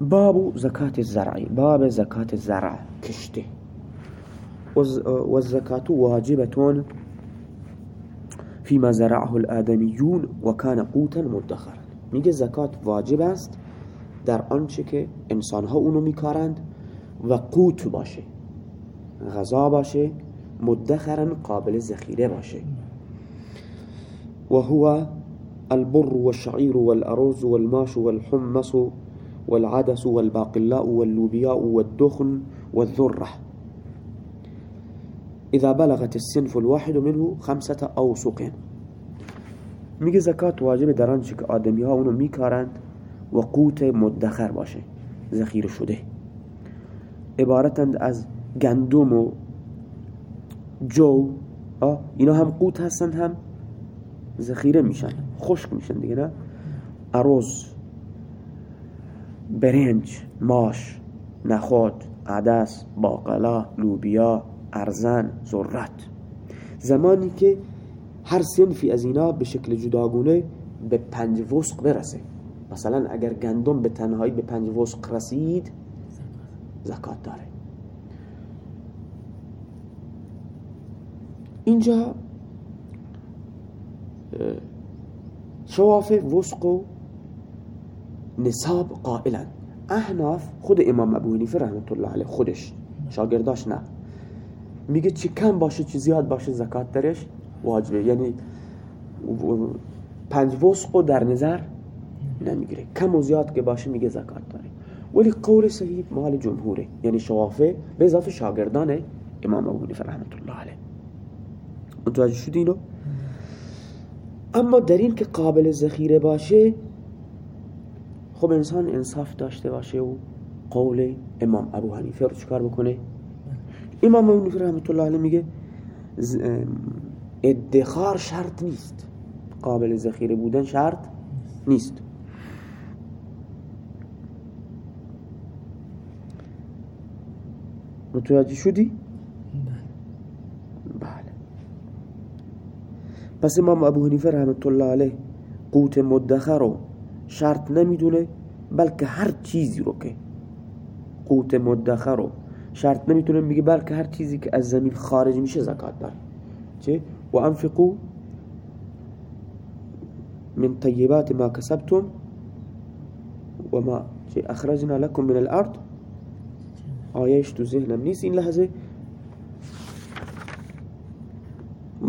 باب زکات الزرعی باب زکات زرع کشته و الزکات واجبتون فيما زرعه الآدميون وكان قوتا مدخرا. میگه زکات واجب است در آنچه که انسانها اونو میکارند و قوت باشه غذا باشه مدخرا قابل ذخیره باشه. و هو البر والشعير والأرز والماش والحمص والعدس والباقلاء واللوبياء والدخن والذرة. إذا بلغت السنف الواحد منه خمسة أوسق. میگه زکات واجب در آنچه که آدمی ها اونو میکارند و قوت مدخر باشه ذخیره شده. عبارتند از گندم و جو اینا هم قوت هستند هم ذخیره میشن خشک میشن دیگه نه؟ اروز. برنج ماش نخود عدس باقلا لوبیا ارزن ذرت. زمانی که هر سنفی از اینا به شکل جداگونه به پنج وسق برسه. مثلا اگر گندم به تنهایی به پنج وسق رسید زکات داره. اینجا شواف وسق نصاب قائلا. احناف خود امام ابو حنیفه رحمت الله علیه خودش شاگرداش نه. میگه چی کم باشه چی زیاد باشه زکات درش واجبه. یعنی پنج وسق در نظر نمی‌گیره. کم و زیاد که باشه میگه زکات داره. ولی قول صحیح مال جمهوره. یعنی شوافه به اضافه شاگردان امام ابو حنیفه رحمت الله علیه. متوجه شدینو اما در این که قابل ذخیره باشه خب انسان انصاف داشته باشه و قول امام ابو حنیفه رو چکار بکنه؟ امام ابو حنیفه رحمت الله علیه میگه ادخار شرط نیست. قابل ذخیره بودن شرط نیست. متوجه شدی؟ پس امام ابو حنیفه رحمت الله علیه قوت مدخر رو شرط نمی‌دونه بلکه هر چیزی رو که قوت مدخر رو شرط نمی‌تونه میگه بلکه هر چیزی که از زمین خارج میشه زکات داره چه؟ و انفقو من طیبات ما کسبتم و ما چه؟ اخرجنا لكم من الارض. آیش تو ذهنم نیست این لحظه.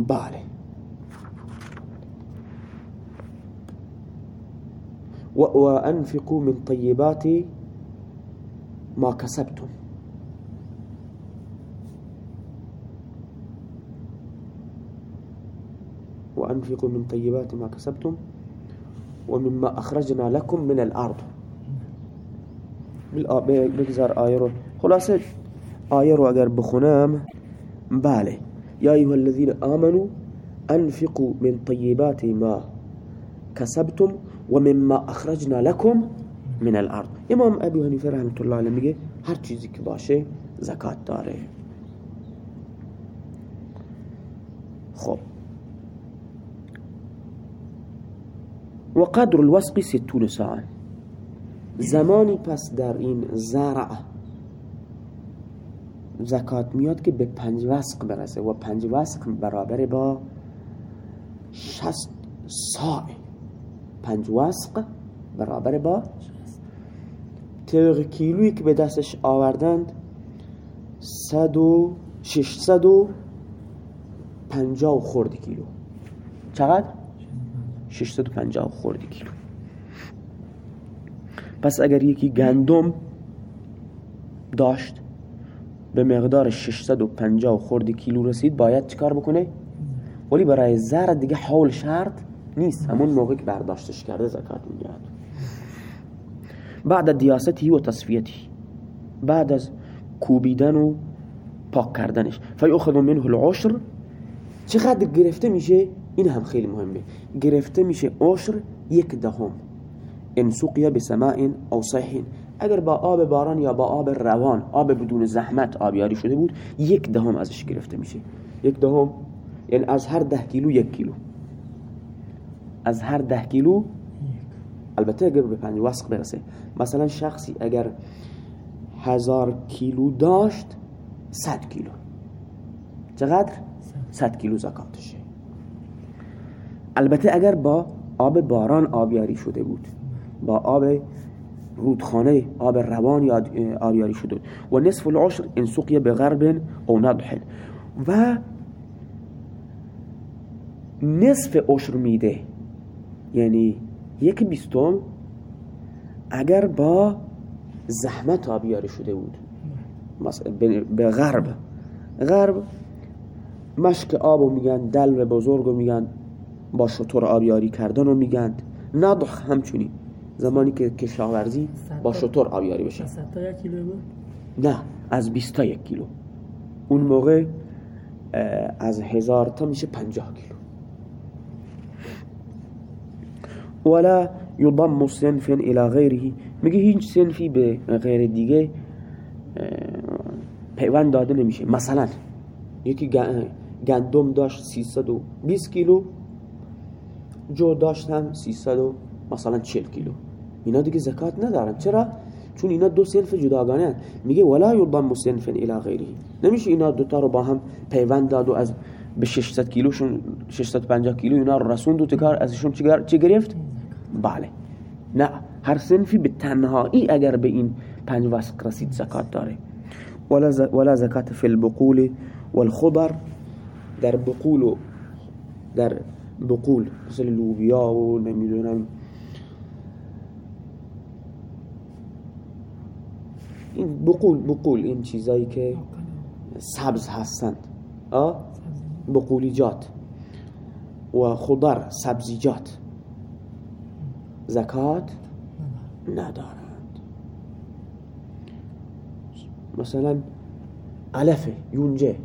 بله. وأنفقوا من طيبات ما كسبتم. وأنفقوا من طيبات ما كسبتم ومما أخرجنا لكم من الأرض. بگذار آیه رو. خلاصه آیه رو بخونم بله. يا أيها الذين آمنوا أنفقوا من طيبات ما كسبتم و مما اخرجنا لكم من الارض امام ابو حنیفه رحمت الله علیه میگه هر چیزی که باشه زکات داره. خب. و قدر الوسق ستون ساعه زمانی پس در این زرع زکات میاد که به پنج وسق برسه و پنج وسق برابر با شست ساعه پنج وسق برابر با تق کیلویی که به دستش آوردند صد و ششصد و پنجاه خورد کیلو. چقدر؟ ششصد و پنجاه و خورد کیلو. پس اگر یکی گندم داشت به مقدار 650 خورد کیلو رسید باید چیکار بکنه؟ ولی برای زر دیگه حول شرط نیست. همون موقع که برداشتش کرده زکات می‌گیرد. بعد دیاستی و تصفیتی. بعد از کوبیدن و پاک کردنش. فیأخذ منه العشر. چقدر گرفته میشه؟ این هم خیلی مهمه. گرفته میشه عشر یک دهم. ان سقیا بسماء او صحین اگر با آب باران یا با آب روان آب بدون زحمت آبیاری شده بود یک دهم ازش گرفته میشه. یک دهم یعنی از هر ده کیلو یک کیلو. از هر ده کیلو البته اگر به پنج وسق برسه. مثلا شخصی اگر هزار کیلو داشت صد کیلو. چقدر؟ صد کیلو زکاتشه البته اگر با آب باران آبیاری شده بود با آب رودخانه آب روان آبیاری شده و نصف العشر سقی به غرب او نضح. و نصف عشر میده. یعنی یک بیستم اگر با زحمت آبیاری شده بود. به غرب. غرب مشک آبو میگن دلو بزرگو میگن با شطور آبیاری کردن رو میگن. ندخ همچونی زمانی که کشاورزی با شطور آبیاری بشه. نه از 20 یک کیلو. اون موقع از هزار تا میشه پنجاه کیلو. ولا یضم صنف الى غیره میگه هیچ سنفی به غیر دیگه پیوند داده نمیشه. مثلا یکی گندم داشت 320 کیلو جو داشتم 300 مثلا 40 کیلو. اینا دیگه زکات ندارن. چرا؟ چون اینا دو سنف جداگانه میگه ولا یضم صنف الى غیره. نمیشه اینا دوتا رو با هم پیوند داد و از به 600 کیلوشون 650 کیلو اینا رسوند و تکار ازشون چه گرفت؟ بله. نه هر سنفی به تنهایی اگر به این پنج وسق رسید زکات داره. ولا زکات فی البقول والخضر در بقول و در بقول مثل لوبیا و نمی‌دونم. این بقول بقول این چیزایی که سبز هستند. بقولیجات. و خضر سبزیجات. زکات ندارند. مثلا علفه یونجه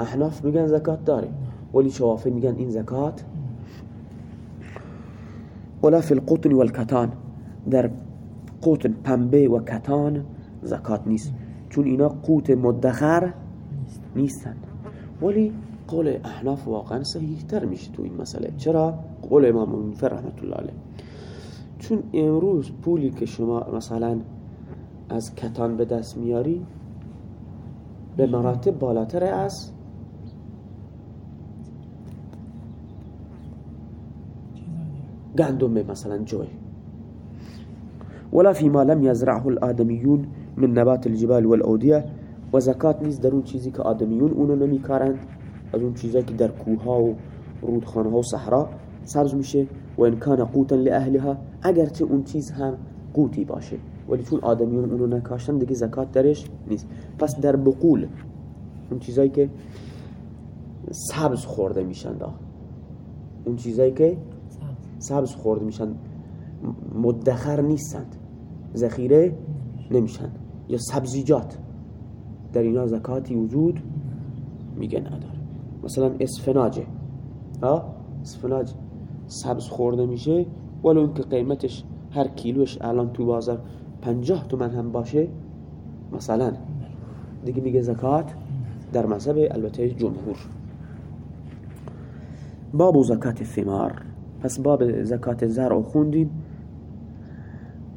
احناف میگن زکات داره ولی شوافی میگن این زکات. ولا فی القطن والکتان. در قطن پنبه و کتان زکات نیست. چون اینا قوت مدخر نیستن. ولی قول احناف واقعا صحیح تر میشه تو این مسئله. چرا؟ قول امام منفر رحمت الله علیه. چون امروز پولی که شما مثلا از کتان به دست میاری به مراتب بالاتر از گندم مثلا جوی. ولا فيما لم يزرعه الآدميون من نبات الجبال والأودية و زکات نیست در اون چیزی که آدمیون اونو نمیکارند از اون چیزی که در کوه ها و رودخانه و صحرا سبز میشه و ان کان قوتا لاهلها اگرچه اون چیز هم قوتی باشه. ولی چون آدمیون اونو نکاشتن دیگه زکات درش نیست. پس در بقول اون چیزایی که سبز خورده میشن دا. اون چیزایی که سبز خورده میشن مدخر نیستند. ذخیره نمیشن. یا سبزیجات. در اینا زکاتی وجود میگه نداره. مثلا اسفناجه. ها؟ اسفناج سبز خورده میشه. ولو اینکه قیمتش هر کیلوش الان تو بازار پنجاه تومن هم باشه مثلا. دیگه میگه زکات در مذهب البته جمهور. باب زکات ثمار. پس باب زکات زرع خوندیم.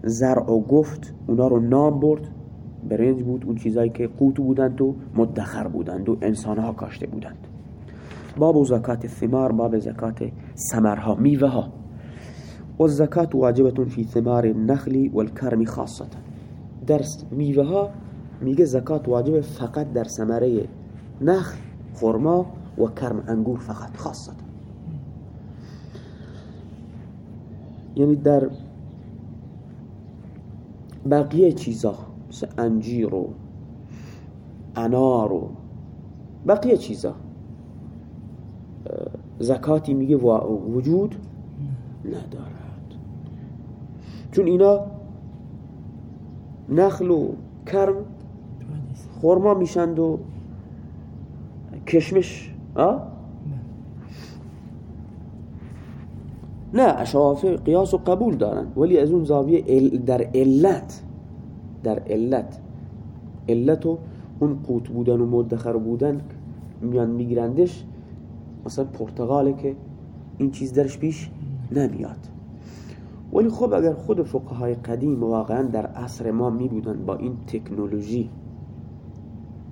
زرع و گفت اونا رو نام برد. برنج بود اون چیزایی که قوت بودند و مدخر بودند و انسانها کاشته بودند. باب زکات ثمار باب زکات سمرها میوه ها و زکات واجبتون فی ثمار النخل والکرم خاصتا. درس میوه ها میگه زکات واجب فقط در ثمره نخل خرما و کرم انگور فقط خاصتا. یعنی در بقیه چیزا مثل انجیر و انار و بقیه چیزا زکاتی میگه وجود ندارد. چون اینا نخل و کرم خورما میشند و کشمش آه؟ نه اشرافه قیاس و قبول دارن. ولی از اون زاویه در علت در علت. علت اون قوت بودن و مدخر بودن میان میگیرندش. مثلا پرتغاله که این چیز درش پیش نمیاد. ولی خب اگر خود فقهای قدیم واقعا در عصر ما می بودن با این تکنولوژی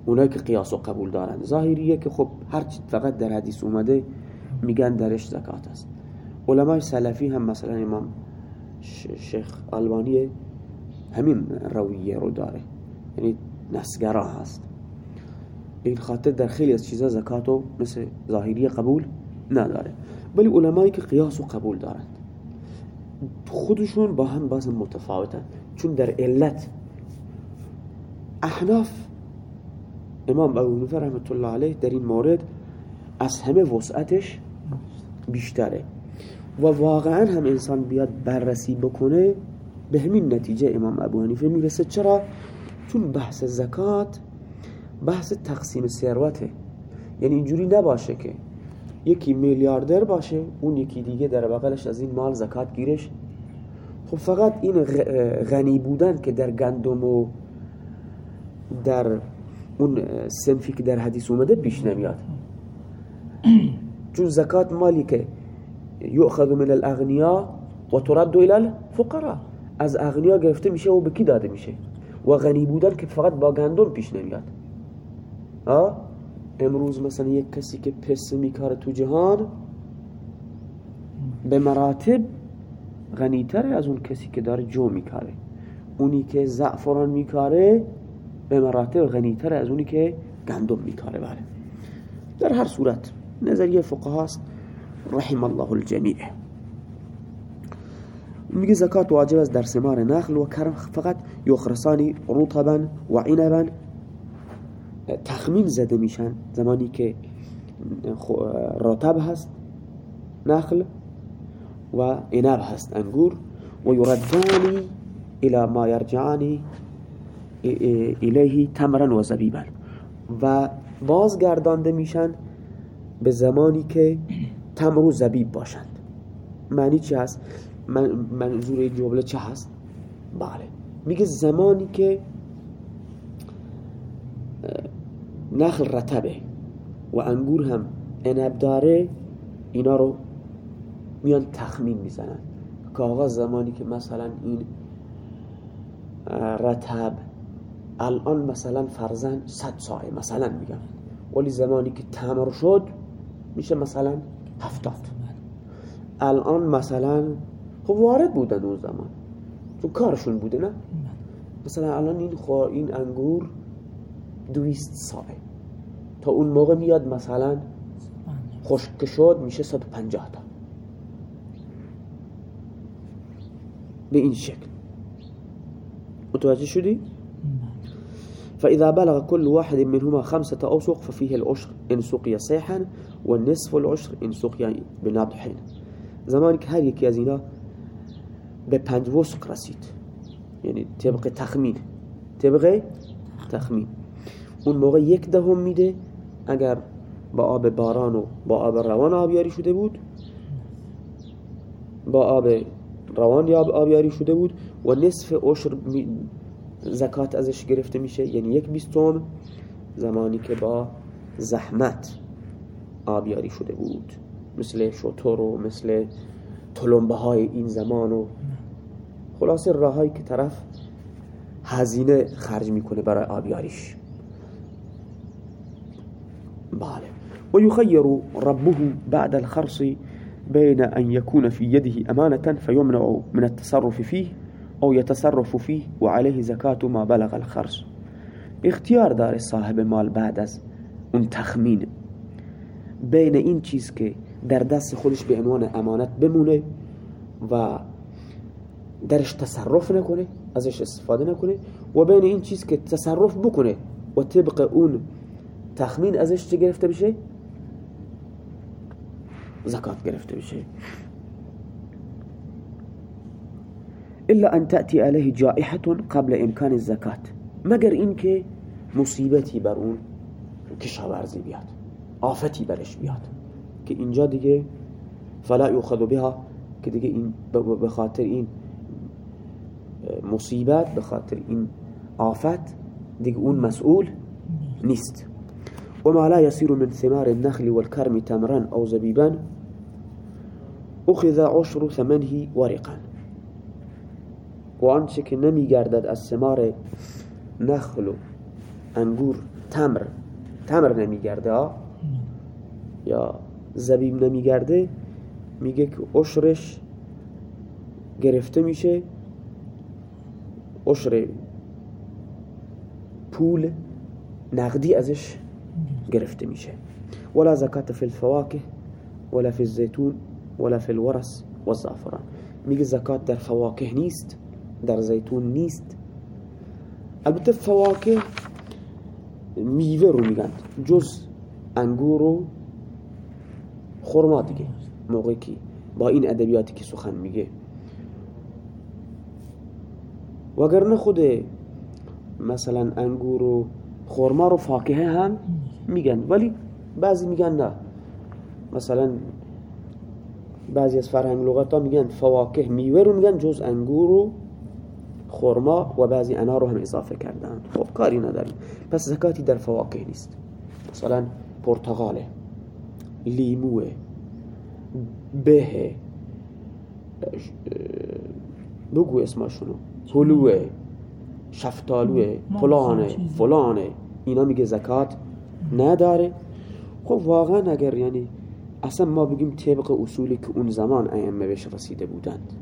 اونایی که قیاس و قبول دارن ظاهریه که خب هر فقط در حدیث اومده میگن درش زکات است. علمای سلفی هم مثلا امام شیخ آلبانی همین رویه رو داره. یعنی نسگرا هست. این خاطر در خیلی از چیزا زکاتو مثل ظاهری قبول نداره. ولی علمایی که قیاس و قبول دارند خودشون با هم باز متفاوتن. چون در علت احناف امام ابو حنیفه رحمت الله علیه در این مورد از همه وسعتش بیشتره. و واقعا هم انسان بیاد بررسی بکنه به همین نتیجه امام ابو حنیفه می‌رسه. چرا؟ چون بحث زکات بحث تقسیم ثروته. یعنی اینجوری نباشه که یکی میلیاردر باشه اون یکی دیگه در بغلش از این مال زکات گیرش. خب فقط این غنی بودن که در گندم و در اون سنفی که در حدیث اومده پیش نمیاد. چون زکات مالی که یؤخذ من الاغنیا و ترد الى الفقراء. از اغنیا گرفته میشه و به کی داده میشه؟ و غنی بودن که فقط با گندم پیش نمیاد. امروز مثلا یک کسی که پس میکاره تو جهان به مراتب غنیتره از اون کسی که داره جو میکاره. اونی که زعفران میکاره به مراتب غنیتره از اونی که گندم میکاره بله. در هر صورت نظریه فقه هست رحم الله الجمیع. میگه زکات واجب است در سمار نخل و کرم. فقط یخرسانی رطبا و عنبا تخمین زده میشن زمانی که رطب هست نخل و عنب هست انگور و یردانی الى ما یرجعانی الیه تمرن و زبیبا و بازگردانده میشن به زمانی که تمر و زبیب باشند معنی چی هست؟ منظور جمله چه هست؟ بله میگه زمانی که نخل رتبه و انگور هم انب داره اینا رو میان تخمین می‌زنن. که آقا زمانی که مثلا این رتب الان مثلا فرزن صد ساعه مثلا میگم. ولی زمانی که تمر شد میشه مثلا هفتاد. الان مثلا خب وارد بودن اون زمان. تو کارشون بوده نه؟ مثلا الان این این انگور دویست ساعه. تا اون موقع میاد مثلا خشک شد میشه 150 تا. به این شکل. متوجه شدی؟ فإذا بلغ كل واحد منهما خمسة أوسق ففيه العشر إن سقي صيحا والنصف العشر إن سقي بنضح زمان که هر یکی از اینا به پنج وسق رسید. یعنی طبق تخمین. طبق تخمین. اون موقع یک دهم میده اگر با آب باران و با آب روان آبیاری شده بود با آب روان یا آبیاری شده بود و نصف عشر زکات ازش گرفته میشه یعنی یک بیستم زمانی که با زحمت آبیاری شده بود. مثل شطور و مثل طلمبه های این زمان و خلاصه راهایی که طرف هزینه خرج می‌کنه برای آبیاریش. بله ويخير ربه بعد الخرص بين أن يكون في يده أمانة فيمنع من التصرف فيه أو يتصرف فيه وعليه زكاة ما بلغ الخرص. اختیار داره صاحب مال بعد از اون تخمین. بین این چیز که در دست خودش به عنوان امانت بمونه و درش تصرف نکنه ازش استفاده نکنه و بین این چیز که تصرف بکنه و طبق اون تخمین ازش چه گرفته بشه زکات گرفته بشه الا ان تأتي عليه جائحة قبل امکان الزکات مگر اینکه مصیبتی بر اون کشاورزی بیاد آفتی برش بیاد که اینجا دیگه فلا یوخذ بها که دیگه این به خاطر این مصیبت به خاطر این آفت دیگه اون مسئول نیست. وما لا يصير من ثمار النخل والكرم تمرا أو زبيبا أخذ عشر ثمنه ورقا. و آنچه که از سمار نخل انگور تمر تمر نمیگرده یا زبیب نمیگرده میگه که اشرش گرفته میشه اشر پول نقدی ازش گرفته میشه. ولا زکات فی الفواکه ولا فی الزیتون ولا فی الورس و الزعفران. میگه زکات در فواکه نیست در زیتون نیست. البته فواکه میوه رو میگن جز انگور و خورما دیگه. موقعی که با این ادبیاتی که سخن میگه. وگرنه خود مثلا انگور و خورما رو فاکهه هم میگن. ولی بعضی میگن نه. مثلا بعضی از فرهنگ لغت ها میگن فواکه میوه رو میگن جز انگور و خورما و بعضی انار رو هم اضافه کردن. خب کاری نداریم. پس زکاتی در فواکه نیست. مثلا پرتغاله لیموه به بگو اسمشونو. هلوه شفتالوه فلانه فلانه. اینا میگه زکات نداره. خب واقعا اگر یعنی اصلا ما بگیم طبق اصولی که اون زمان ائمه بهش رسیده بودند.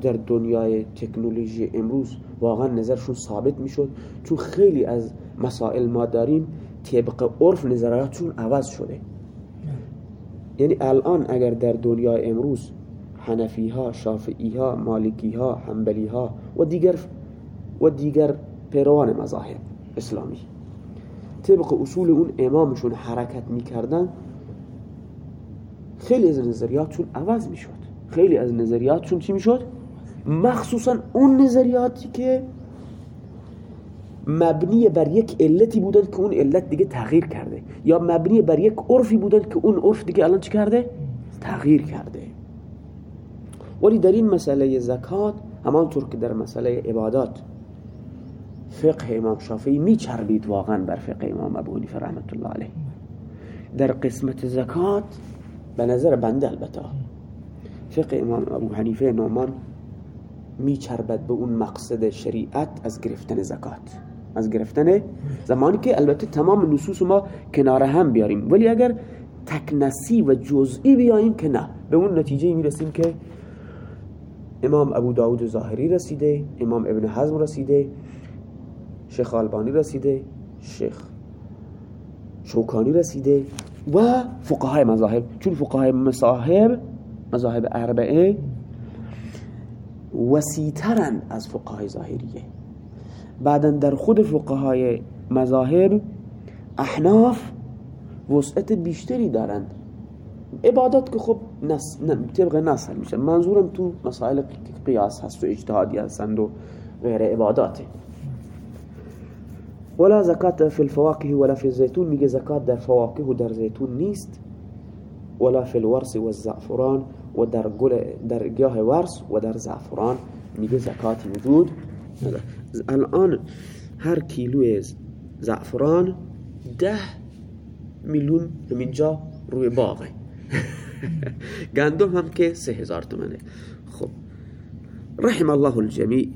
در دنیای تکنولوژی امروز واقعا نظرشون ثابت می‌شد چون خیلی از مسائل ما داریم طبق عرف نظراتشون عوض شده. یعنی الان اگر در دنیای امروز حنفی ها شافعی ها مالکی ها حنبلی ها و دیگر و دیگر پیروان مذاهب اسلامی طبق اصول اون امامشون حرکت می‌کردن خیلی از نظریاتشون عوض می‌شد. خیلی از نظریاتشون چی می‌شد؟ مخصوصا اون نظریاتی که مبنی بر یک علتی بودن که اون علت دیگه تغییر کرده. یا مبنی بر یک عرفی بودن که اون عرف دیگه الان چی کرده؟ تغییر کرده. ولی در این مسئله زکات همانطور که در مسئله عبادات فقه امام شافعی میچربید واقعا بر فقه امام ابو حنیفه رحمت الله علیه. در قسمت زکات به نظر بنده البته. فقه امام ابو حنیفه نومان میچربد به اون مقصد شریعت از گرفتن زکات. از گرفتن زمانی که البته تمام نصوص ما کنار هم بیاریم. ولی اگر تکنسی و جزئی بیاییم که نه. به اون نتیجه می‌رسیم که امام ابو داود ظاهری رسیده امام ابن حزم رسیده شیخ آلبانی رسیده شیخ شوکانی رسیده و فقهای مذاهب. چون فقهای مذاهب مذاهب اربعه وسیترن از فقهای ظاهریه. بعدا در خود فقهای مذاهب احناف وسعت بیشتری دارند عبادت که خب نس... طبق نصر میشه. منظورم تو مسائل قیاس هست و اجتهادی هستند و غیر عباداته. ولا زکات فی الفواکه ولا فی الزیتون. میگه زکات در فواکه و در زیتون نیست. ولا فی الورس و الزعفران و در گل در گیاه ورس و در زعفران. میگه زکات وجود الان هر کیلو زعفران ده میلیون همینجا روی باغه. گندم هم که سه هزار تومنه. خب. رحم الله الجمیع.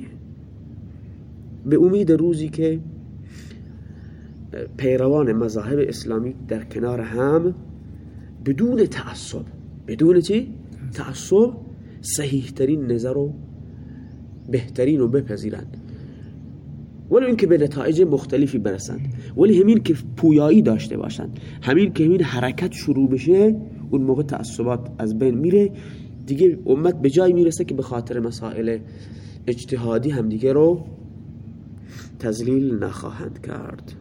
به امید روزی که پیروان مذاهب اسلامی در کنار هم بدون تعصب. بدون چی؟ تعصب صحیح ترین نظر و بهترین رو بپذیرند. ولی اینکه به نتایج مختلفی برسند. ولی همین که پویایی داشته باشند. همین که همین حرکت شروع بشه اون موقع تعصبات از بین میره. دیگه امت به جای می‌رسه که به خاطر مسائل اجتهادی همدیگه رو تزلیل نخواهند کرد.